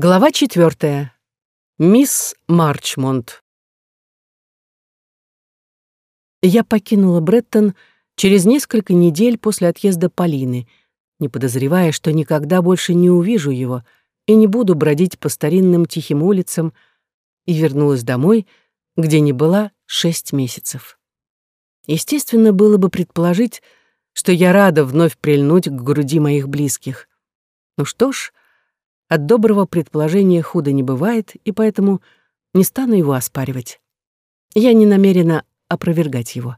Глава четвертая. Мисс Марчмонт. Я покинула Бреттон через несколько недель после отъезда Полины, не подозревая, что никогда больше не увижу его и не буду бродить по старинным тихим улицам, и вернулась домой, где не была шесть месяцев. Естественно, было бы предположить, что я рада вновь прильнуть к груди моих близких. Ну что ж, от доброго предположения худо не бывает, и поэтому не стану его оспаривать. Я не намерена опровергать его.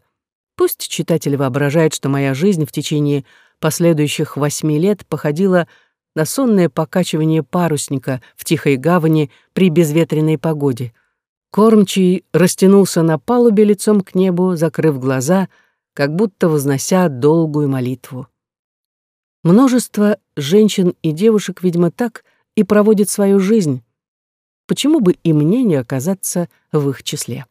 Пусть читатель воображает, что моя жизнь в течение последующих восьми лет походила на сонное покачивание парусника в тихой гавани при безветренной погоде. Кормчий растянулся на палубе лицом к небу, закрыв глаза, как будто вознося долгую молитву. Множество женщин и девушек, видимо, так и проводит свою жизнь. Почему бы и мне не оказаться в их числе?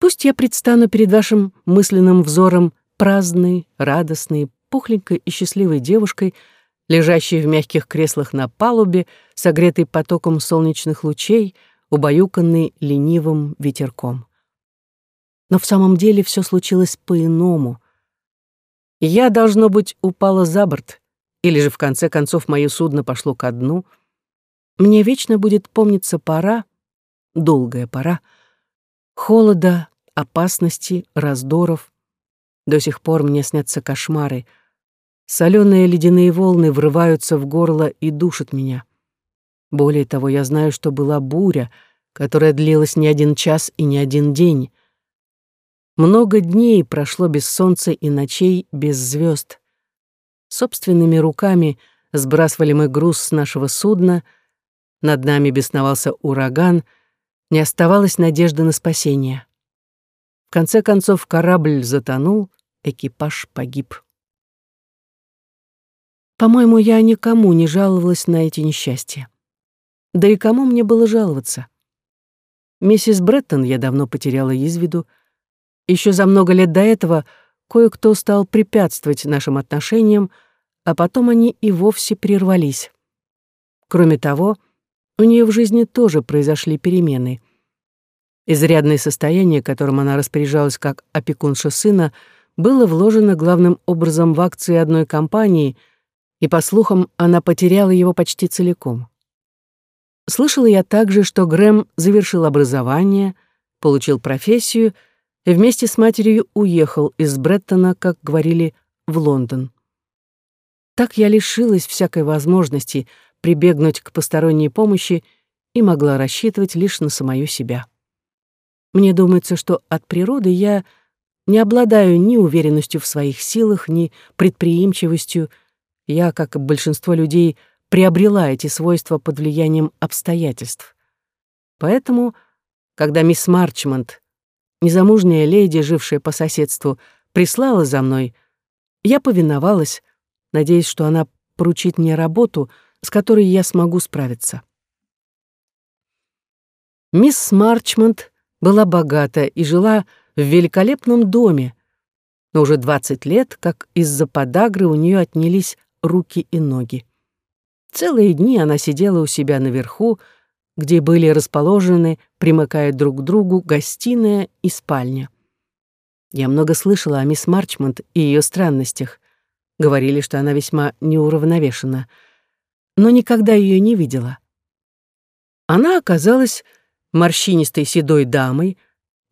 Пусть я предстану перед вашим мысленным взором праздной, радостной, пухленькой и счастливой девушкой, лежащей в мягких креслах на палубе, согретой потоком солнечных лучей, убаюканной ленивым ветерком. Но в самом деле все случилось по-иному. Я, должно быть, упала за борт, или же в конце концов мое судно пошло ко дну, мне вечно будет помниться пора, долгая пора, холода, опасности, раздоров. До сих пор мне снятся кошмары. Соленые ледяные волны врываются в горло и душат меня. Более того, я знаю, что была буря, которая длилась не один час и не один день. Много дней прошло без солнца и ночей без звезд. Собственными руками сбрасывали мы груз с нашего судна, над нами бесновался ураган, не оставалось надежды на спасение. В конце концов корабль затонул, экипаж погиб. По-моему, я никому не жаловалась на эти несчастья. Да и кому мне было жаловаться? Миссис Бреттон я давно потеряла из виду. Еще за много лет до этого — кое-кто стал препятствовать нашим отношениям, а потом они и вовсе прервались. Кроме того, у нее в жизни тоже произошли перемены. Изрядное состояние, которым она распоряжалась как опекунша сына, было вложено главным образом в акции одной компании, и, по слухам, она потеряла его почти целиком. Слышала я также, что Грэм завершил образование, получил профессию — и вместе с матерью уехал из Бреттона, как говорили, в Лондон. Так я лишилась всякой возможности прибегнуть к посторонней помощи и могла рассчитывать лишь на самую себя. Мне думается, что от природы я не обладаю ни уверенностью в своих силах, ни предприимчивостью. Я, как и большинство людей, приобрела эти свойства под влиянием обстоятельств. Поэтому, когда мисс Марчмонт незамужняя леди, жившая по соседству, прислала за мной, я повиновалась, надеясь, что она поручит мне работу, с которой я смогу справиться. Мисс Марчмонт была богата и жила в великолепном доме, но уже 20 лет, как из-за подагры у нее отнялись руки и ноги. Целые дни она сидела у себя наверху, где были расположены, примыкая друг к другу, гостиная и спальня. Я много слышала о мисс Марчмонт и ее странностях. Говорили, что она весьма неуравновешена, но никогда ее не видела. Она оказалась морщинистой седой дамой,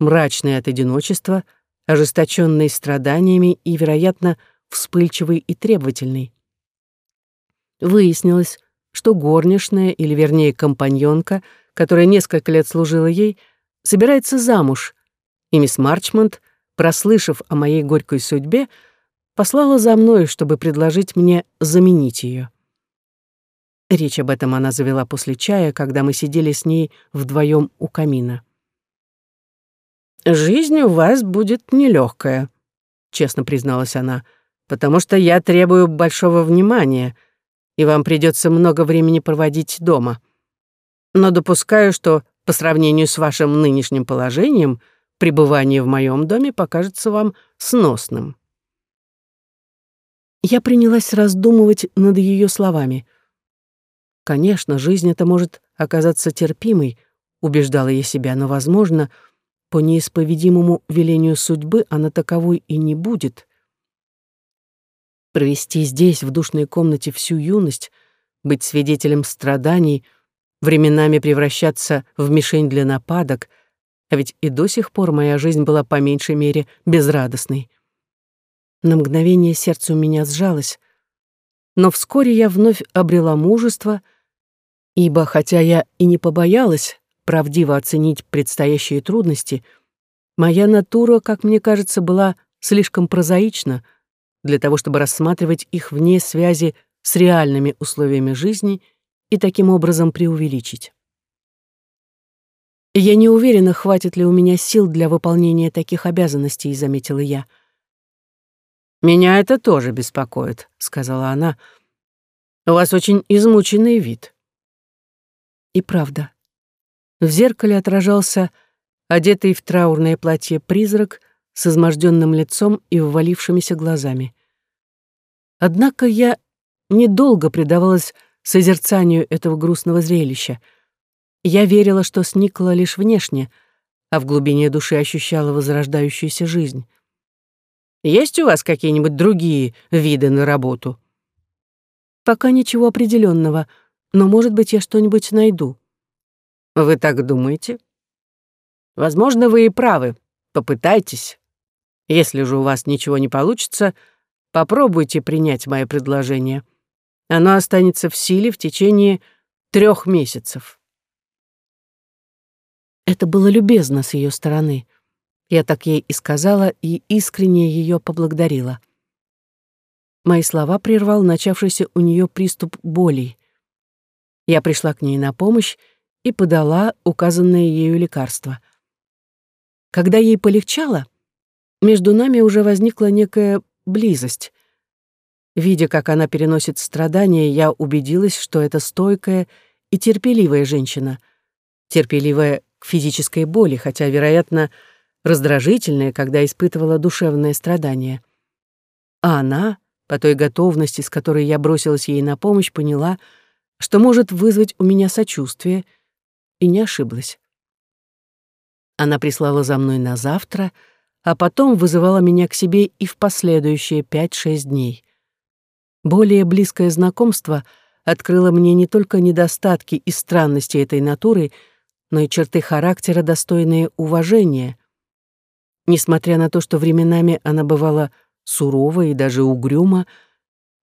мрачной от одиночества, ожесточенной страданиями и, вероятно, вспыльчивой и требовательной. Выяснилось, что горничная, или вернее компаньонка, которая несколько лет служила ей, собирается замуж, и мисс Марчмонт, прослышав о моей горькой судьбе, послала за мной, чтобы предложить мне заменить ее. Речь об этом она завела после чая, когда мы сидели с ней вдвоем у камина. «Жизнь у вас будет нелегкая», — честно призналась она, «потому что я требую большого внимания — и вам придется много времени проводить дома. Но допускаю, что по сравнению с вашим нынешним положением пребывание в моем доме покажется вам сносным». Я принялась раздумывать над ее словами. Конечно, жизнь это может оказаться терпимой, убеждала я себя, но, возможно, по неисповедимому велению судьбы она таковой и не будет. Провести здесь, в душной комнате, всю юность, быть свидетелем страданий, временами превращаться в мишень для нападок, а ведь и до сих пор моя жизнь была по меньшей мере безрадостной. На мгновение сердце у меня сжалось, но вскоре я вновь обрела мужество, ибо, хотя я и не побоялась правдиво оценить предстоящие трудности, моя натура, как мне кажется, была слишком прозаична для того, чтобы рассматривать их вне связи с реальными условиями жизни и таким образом преувеличить. «Я не уверена, хватит ли у меня сил для выполнения таких обязанностей», — заметила я. — «Меня это тоже беспокоит», — сказала она. «У вас очень измученный вид». И правда. В зеркале отражался одетый в траурное платье призрак с изможденным лицом и ввалившимися глазами. Однако я недолго предавалась созерцанию этого грустного зрелища. Я верила, что сникла лишь внешне, а в глубине души ощущала возрождающуюся жизнь. Есть у вас какие-нибудь другие виды на работу?» «Пока ничего определенного, но, может быть, я что-нибудь найду». «Вы так думаете?» «Возможно, вы и правы. Попытайтесь. Если же у вас ничего не получится, попробуйте принять мое предложение. Оно останется в силе в течение трех месяцев». Это было любезно с ее стороны — я так ей и сказала, и искренне ее поблагодарила. Мои слова прервал начавшийся у нее приступ боли. Я пришла к ней на помощь и подала указанное ею лекарство. Когда ей полегчало, между нами уже возникла некая близость. Видя, как она переносит страдания, я убедилась, что это стойкая и терпеливая женщина. Терпеливая к физической боли, хотя, вероятно, раздражительная, когда испытывала душевное страдание. А она, по той готовности, с которой я бросилась ей на помощь, поняла, что может вызвать у меня сочувствие, и не ошиблась. Она прислала за мной на завтра, а потом вызывала меня к себе и в последующие пять-шесть дней. Более близкое знакомство открыло мне не только недостатки и странности этой натуры, но и черты характера, достойные уважения, Несмотря на то, что временами она бывала сурова и даже угрюма,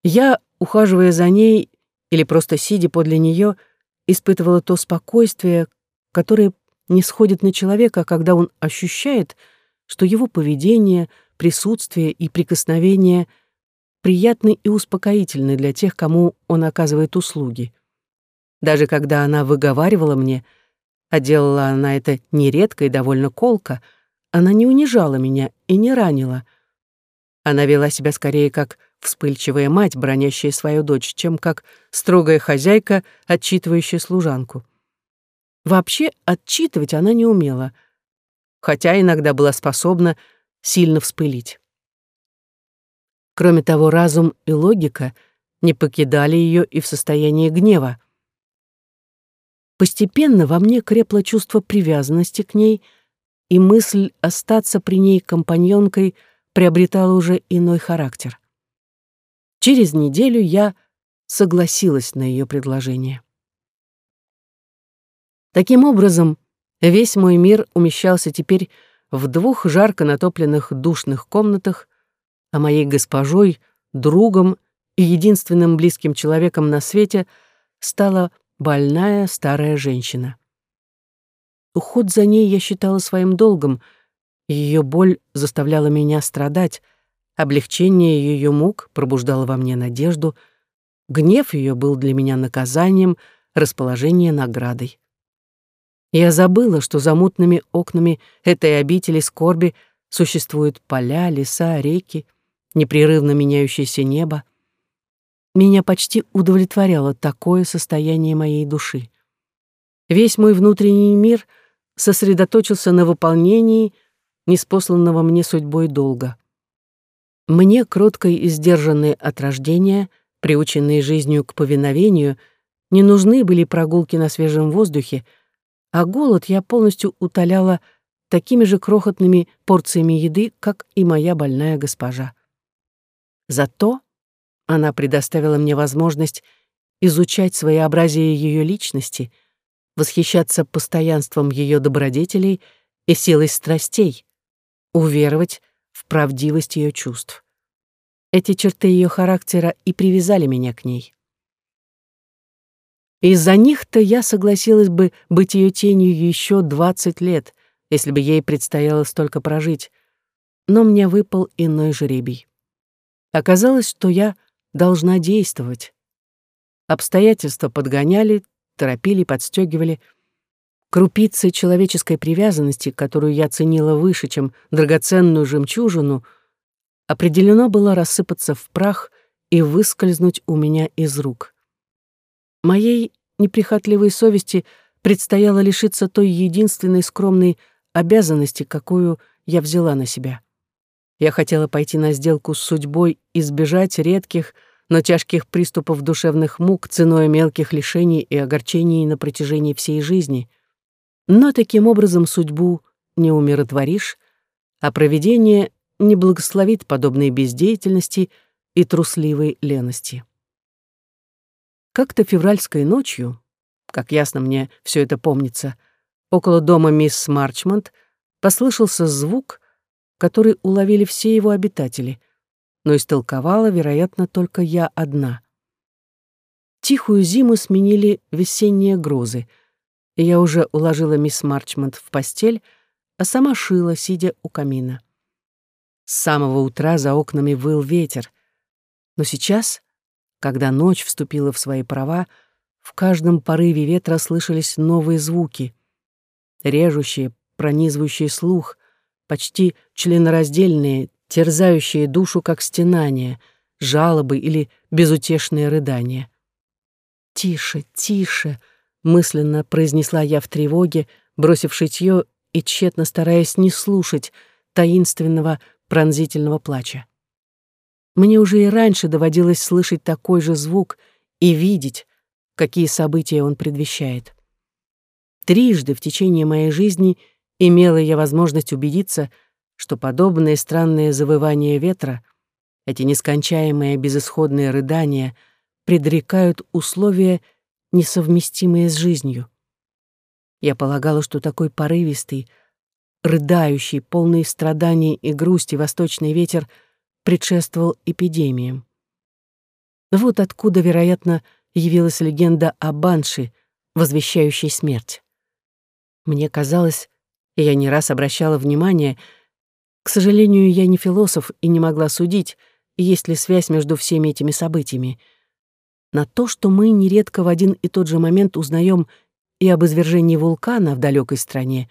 я, ухаживая за ней или просто сидя подле нее, испытывала то спокойствие, которое не сходит на человека, когда он ощущает, что его поведение, присутствие и прикосновение приятны и успокоительны для тех, кому он оказывает услуги. Даже когда она выговаривала мне, а делала она это нередко и довольно колко — она не унижала меня и не ранила. Она вела себя скорее как вспыльчивая мать, бронящая свою дочь, чем как строгая хозяйка, отчитывающая служанку. Вообще отчитывать она не умела, хотя иногда была способна сильно вспылить. Кроме того, разум и логика не покидали ее и в состоянии гнева. Постепенно во мне крепло чувство привязанности к ней — и мысль остаться при ней компаньонкой приобретала уже иной характер. Через неделю я согласилась на ее предложение. Таким образом, весь мой мир умещался теперь в двух жарко натопленных душных комнатах, а моей госпожой, другом и единственным близким человеком на свете стала больная старая женщина. Уход за ней я считала своим долгом, и ее боль заставляла меня страдать, облегчение ее мук пробуждало во мне надежду, гнев ее был для меня наказанием, расположение наградой. Я забыла, что за мутными окнами этой обители скорби существуют поля, леса, реки, непрерывно меняющееся небо. Меня почти удовлетворяло такое состояние моей души. Весь мой внутренний мир — сосредоточился на выполнении неспосланного мне судьбой долга. Мне, кроткой и сдержанной от рождения, приученной жизнью к повиновению, не нужны были прогулки на свежем воздухе, а голод я полностью утоляла такими же крохотными порциями еды, как и моя больная госпожа. Зато она предоставила мне возможность изучать своеобразие ее личности, восхищаться постоянством ее добродетелей и силой страстей, уверовать в правдивость ее чувств. Эти черты ее характера и привязали меня к ней. Из-за них-то я согласилась бы быть ее тенью еще двадцать лет, если бы ей предстояло столько прожить, но мне выпал иной жребий. Оказалось, что я должна действовать. Обстоятельства подгоняли, торопили, подстегивали. Крупицы человеческой привязанности, которую я ценила выше, чем драгоценную жемчужину, определено было рассыпаться в прах и выскользнуть у меня из рук. Моей неприхотливой совести предстояло лишиться той единственной скромной обязанности, какую я взяла на себя. Я хотела пойти на сделку с судьбой, избежать редких, но тяжких приступов душевных мук ценой мелких лишений и огорчений на протяжении всей жизни. Но таким образом судьбу не умиротворишь, а провидение не благословит подобной бездеятельности и трусливой лености. Как-то февральской ночью, как ясно мне все это помнится, около дома мисс Марчмонт послышался звук, который уловили все его обитатели, но истолковала, вероятно, только я одна. Тихую зиму сменили весенние грозы, и я уже уложила мисс Марчмонт в постель, а сама шила, сидя у камина. С самого утра за окнами выл ветер, но сейчас, когда ночь вступила в свои права, в каждом порыве ветра слышались новые звуки, режущие, пронизывающие слух, почти членораздельные, терзающие душу, как стенания, жалобы или безутешные рыдания. «Тише, тише!» — мысленно произнесла я в тревоге, бросив шитьё и тщетно стараясь не слушать таинственного пронзительного плача. Мне уже и раньше доводилось слышать такой же звук и видеть, какие события он предвещает. Трижды в течение моей жизни — имела я возможность убедиться, что подобные странные завывания ветра, эти нескончаемые безысходные рыдания предрекают условия, несовместимые с жизнью. Я полагала, что такой порывистый, рыдающий, полный страданий и грусти восточный ветер предшествовал эпидемиям. Вот откуда, вероятно, явилась легенда о банши, возвещающей смерть. Мне казалось, и я не раз обращала внимание. К сожалению, я не философ и не могла судить, есть ли связь между всеми этими событиями. На то, что мы нередко в один и тот же момент узнаем и об извержении вулкана в далекой стране,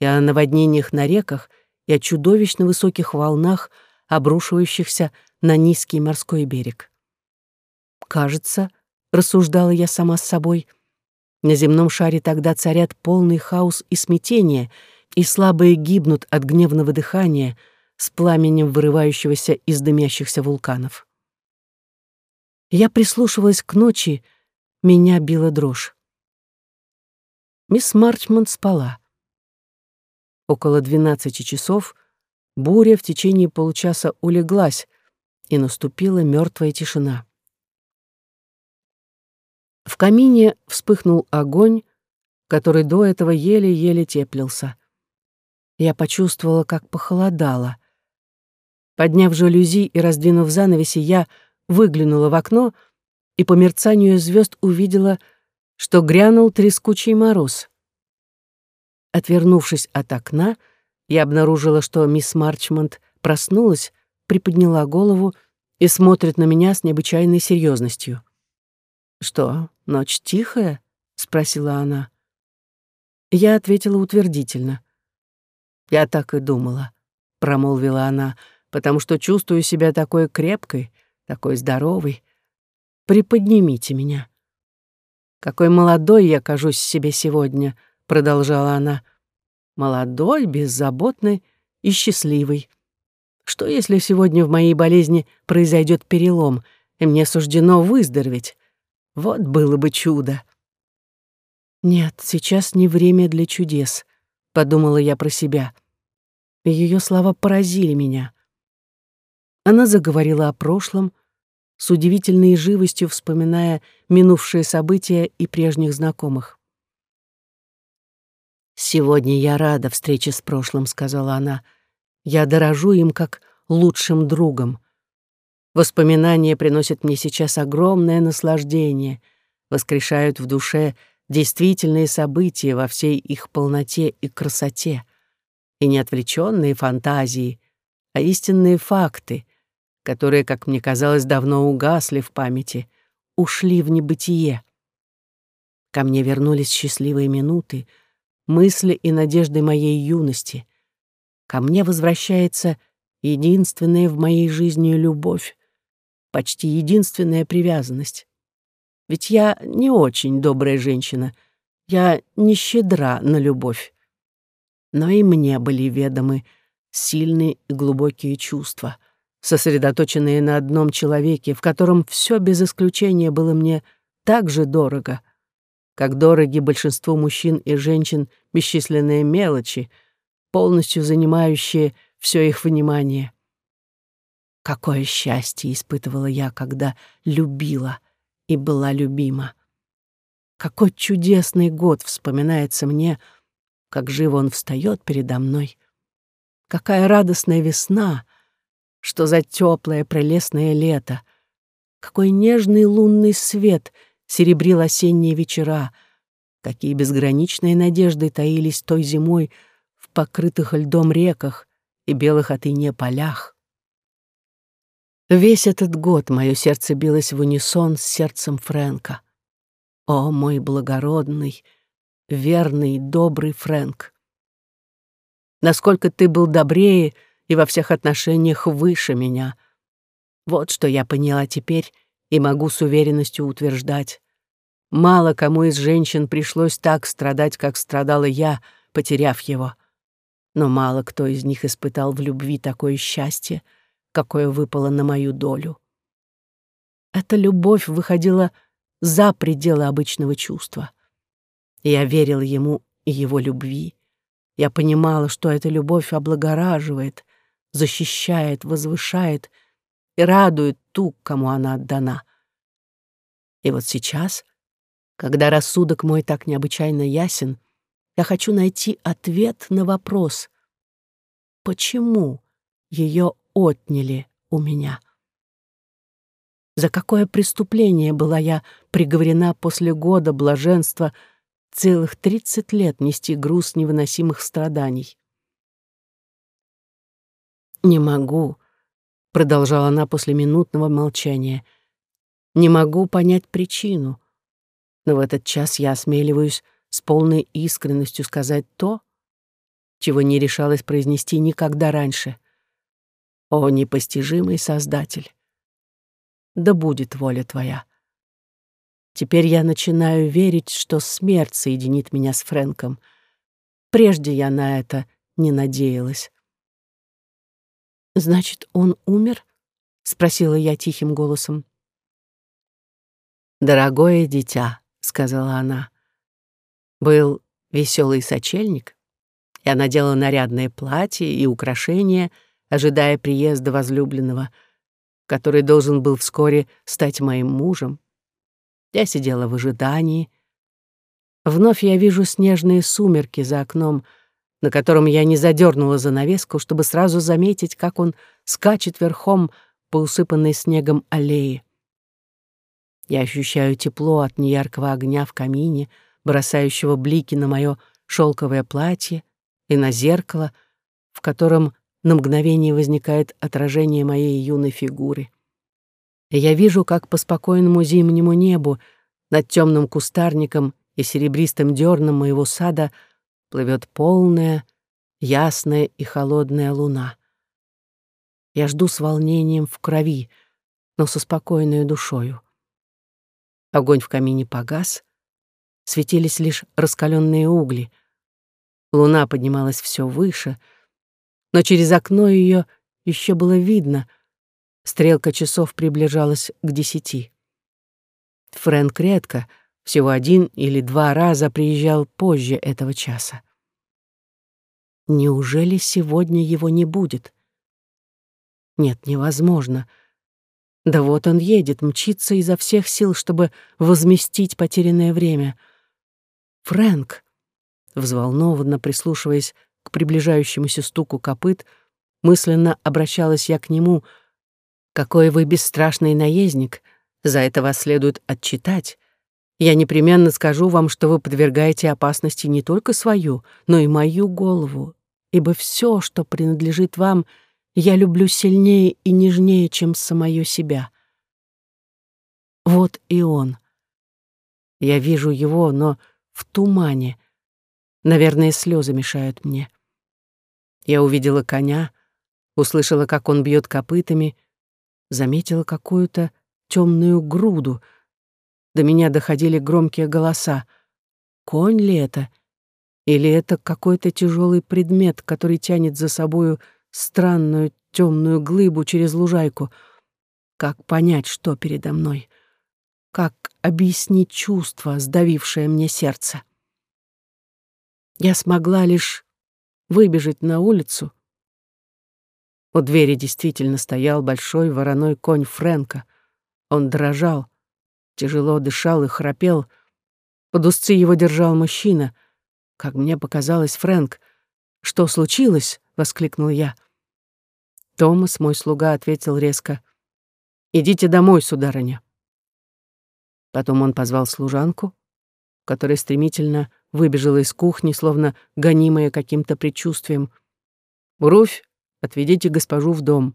и о наводнениях на реках, и о чудовищно высоких волнах, обрушивающихся на низкий морской берег. Кажется, рассуждала я сама с собой, на земном шаре тогда царят полный хаос и смятение — и слабые гибнут от гневного дыхания с пламенем вырывающегося из дымящихся вулканов. Я прислушивалась к ночи, меня била дрожь. Мисс Марчман спала. Около двенадцати часов буря в течение получаса улеглась, и наступила мертвая тишина. В камине вспыхнул огонь, который до этого еле-еле теплился. Я почувствовала, как похолодало. Подняв жалюзи и раздвинув занавеси, я выглянула в окно и по мерцанию звезд увидела, что грянул трескучий мороз. Отвернувшись от окна, я обнаружила, что мисс Марчмонт проснулась, приподняла голову и смотрит на меня с необычайной серьезностью. «Что, ночь тихая?» — спросила она. Я ответила утвердительно. «Я так и думала», — промолвила она, «потому что чувствую себя такой крепкой, такой здоровой. Приподнимите меня». «Какой молодой я кажусь себе сегодня», — продолжала она. «Молодой, беззаботный и счастливый. Что, если сегодня в моей болезни произойдет перелом, и мне суждено выздороветь? Вот было бы чудо. Нет, сейчас не время для чудес, подумала я про себя. Ее слова поразили меня. Она заговорила о прошлом, с удивительной живостью вспоминая минувшие события и прежних знакомых. «Сегодня я рада встрече с прошлым», — сказала она. «Я дорожу им как лучшим другом. Воспоминания приносят мне сейчас огромное наслаждение, воскрешают в душе действительные события во всей их полноте и красоте, и не отвлеченные фантазии, а истинные факты, которые, как мне казалось, давно угасли в памяти, ушли в небытие. Ко мне вернулись счастливые минуты, мысли и надежды моей юности. Ко мне возвращается единственная в моей жизни любовь, почти единственная привязанность. Ведь я не очень добрая женщина, я не щедра на любовь. Но и мне были ведомы сильные и глубокие чувства, сосредоточенные на одном человеке, в котором все без исключения было мне так же дорого, как дороги большинству мужчин и женщин бесчисленные мелочи, полностью занимающие все их внимание. Какое счастье испытывала я, когда любила и была любима. Какой чудесный год вспоминается мне, как живо он встает передо мной. Какая радостная весна, что за теплое прелестное лето. Какой нежный лунный свет серебрил осенние вечера. Какие безграничные надежды таились той зимой в покрытых льдом реках и белых от ине полях. Весь этот год мое сердце билось в унисон с сердцем Фрэнка. О, мой благородный, верный, добрый Фрэнк! Насколько ты был добрее и во всех отношениях выше меня. Вот что я поняла теперь и могу с уверенностью утверждать. Мало кому из женщин пришлось так страдать, как страдала я, потеряв его. Но мало кто из них испытал в любви такое счастье — какое выпало на мою долю. Эта любовь выходила за пределы обычного чувства. Я верила ему и его любви. Я понимала, что эта любовь облагораживает, защищает, возвышает и радует ту, кому она отдана. И вот сейчас, когда рассудок мой так необычайно ясен, я хочу найти ответ на вопрос, почему ее отняли у меня. За какое преступление была я приговорена после года блаженства целых тридцать лет нести груз невыносимых страданий? «Не могу», — продолжала она после минутного молчания, «не могу понять причину, но в этот час я осмеливаюсь с полной искренностью сказать то, чего не решалась произнести никогда раньше — о, непостижимый Создатель! Да будет воля Твоя. Теперь я начинаю верить, что смерть соединит меня с Фрэнком. Прежде я на это не надеялась. «Значит, он умер?» — спросила я тихим голосом. «Дорогое дитя», — сказала она, — «был веселый сочельник. Я надела нарядное платье и украшения — ожидая приезда возлюбленного, который должен был вскоре стать моим мужем. Я сидела в ожидании. Вновь я вижу снежные сумерки за окном, на котором я не задернула занавеску, чтобы сразу заметить, как он скачет верхом по усыпанной снегом аллее. Я ощущаю тепло от неяркого огня в камине, бросающего блики на мое шелковое платье и на зеркало, в котором на мгновение возникает отражение моей юной фигуры. Я вижу, как по спокойному зимнему небу над темным кустарником и серебристым дерном моего сада плывет полная, ясная и холодная луна. Я жду с волнением в крови, но со спокойной душою. Огонь в камине погас, светились лишь раскаленные угли. Луна поднималась все выше — но через окно ее еще было видно. Стрелка часов приближалась к десяти. Фрэнк редко, всего один или два раза приезжал позже этого часа. Неужели сегодня его не будет? Нет, невозможно. Да вот он едет, мчится изо всех сил, чтобы возместить потерянное время. Фрэнк, взволнованно прислушиваясь к приближающемуся стуку копыт, мысленно обращалась я к нему. «Какой вы бесстрашный наездник! За это вас следует отчитать. Я непременно скажу вам, что вы подвергаете опасности не только свою, но и мою голову, ибо все, что принадлежит вам, я люблю сильнее и нежнее, чем самое себя. Вот и он. Я вижу его, но в тумане. Наверное, слезы мешают мне. Я увидела коня, услышала, как он бьет копытами, заметила какую-то темную груду. До меня доходили громкие голоса. Конь ли это? Или это какой-то тяжелый предмет, который тянет за собою странную темную глыбу через лужайку? Как понять, что передо мной? Как объяснить чувство, сдавившее мне сердце? Я смогла лишь выбежать на улицу. У двери действительно стоял большой вороной конь Фрэнка — он дрожал, тяжело дышал и храпел. Под узцы его держал мужчина. Как мне показалось, Фрэнк. «Что случилось?» — воскликнул я. Томас, мой слуга, ответил резко. «Идите домой, сударыня». Потом он позвал служанку, которая стремительно выбежала из кухни, словно гонимая каким-то предчувствием. «Руфь, отведите госпожу в дом»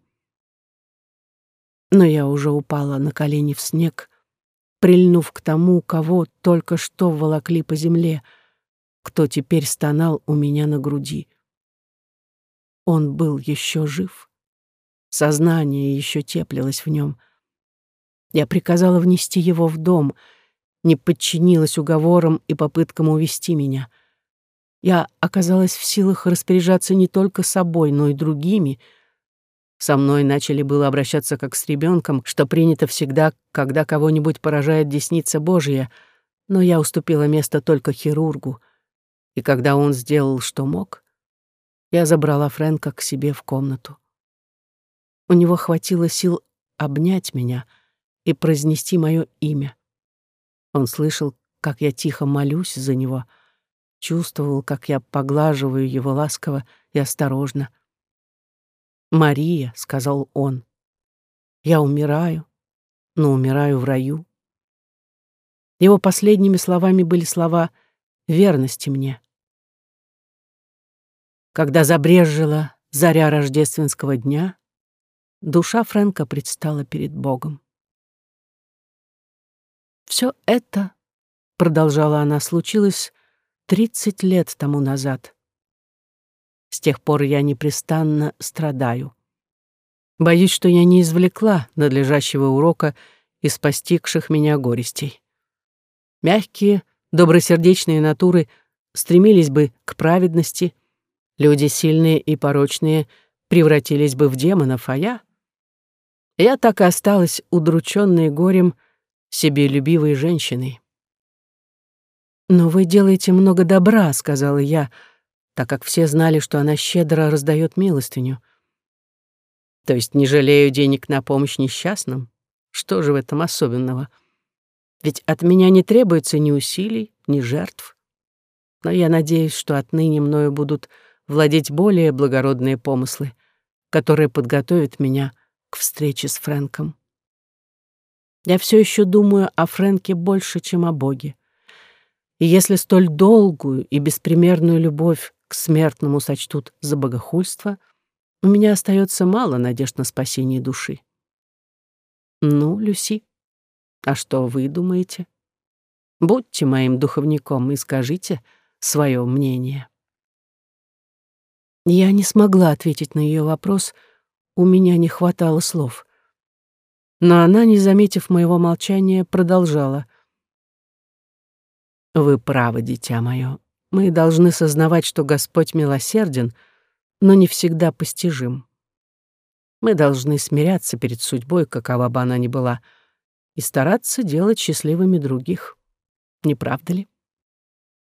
но я уже упала на колени в снег, прильнув к тому, кого только что волокли по земле, кто теперь стонал у меня на груди. Он был еще жив. Сознание еще теплилось в нем. Я приказала внести его в дом, не подчинилась уговорам и попыткам увести меня. Я оказалась в силах распоряжаться не только собой, но и другими — со мной начали было обращаться как с ребенком, что принято всегда, когда кого-нибудь поражает десница Божья, но я уступила место только хирургу. И когда он сделал, что мог, я забрала Фрэнка к себе в комнату. У него хватило сил обнять меня и произнести мое имя. Он слышал, как я тихо молюсь за него, чувствовал, как я поглаживаю его ласково и осторожно — «Мария», — сказал он, — «я умираю, но умираю в раю». Его последними словами были слова верности мне. Когда забрежила заря рождественского дня, душа Фрэнка предстала перед Богом. «Все это, — продолжала она, — случилось тридцать лет тому назад. С тех пор я непрестанно страдаю. Боюсь, что я не извлекла надлежащего урока из постигших меня горестей. Мягкие, добросердечные натуры стремились бы к праведности, люди сильные и порочные превратились бы в демонов, а я... Я так и осталась удрученной горем, себелюбивой женщиной. «Но вы делаете много добра», — сказала я, — так как все знали, что она щедро раздает милостыню. То есть не жалею денег на помощь несчастным? Что же в этом особенного? Ведь от меня не требуется ни усилий, ни жертв. Но я надеюсь, что отныне мною будут владеть более благородные помыслы, которые подготовят меня к встрече с Фрэнком. Я все еще думаю о Фрэнке больше, чем о Боге. И если столь долгую и беспримерную любовь к смертному сочтут за богохульство, у меня остается мало надежд на спасение души. Ну, Люси, а что вы думаете? Будьте моим духовником и скажите свое мнение. Я не смогла ответить на ее вопрос, у меня не хватало слов. Но она, не заметив моего молчания, продолжала. «Вы правы, дитя мое. Мы должны сознавать, что Господь милосерден, но не всегда постижим. Мы должны смиряться перед судьбой, какова бы она ни была, и стараться делать счастливыми других. Не правда ли?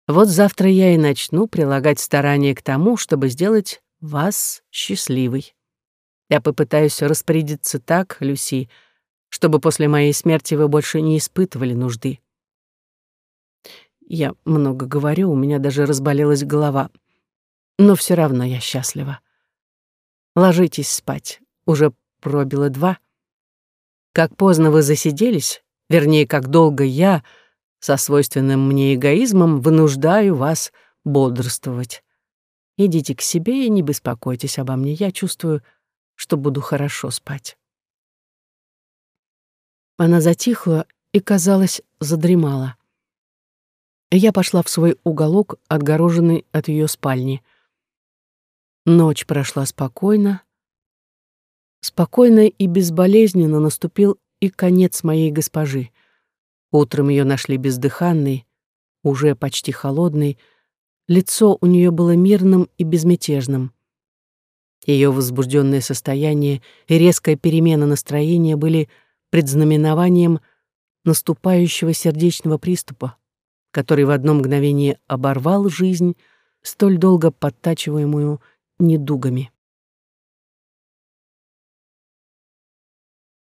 Вот завтра я и начну прилагать старания к тому, чтобы сделать вас счастливой. Я попытаюсь распорядиться так, Люси, чтобы после моей смерти вы больше не испытывали нужды. Я много говорю, у меня даже разболелась голова. Но все равно я счастлива. Ложитесь спать. Уже пробило два. Как поздно вы засиделись, вернее, как долго я, со свойственным мне эгоизмом, вынуждаю вас бодрствовать. Идите к себе и не беспокойтесь обо мне. Я чувствую, что буду хорошо спать. Она затихла и, казалось, задремала. Я пошла в свой уголок, отгороженный от ее спальни. Ночь прошла спокойно. Спокойно и безболезненно наступил и конец моей госпожи. Утром ее нашли бездыханной, уже почти холодной, лицо у нее было мирным и безмятежным. Ее возбужденное состояние и резкая перемена настроения были предзнаменованием наступающего сердечного приступа, который в одно мгновение оборвал жизнь, столь долго подтачиваемую недугами.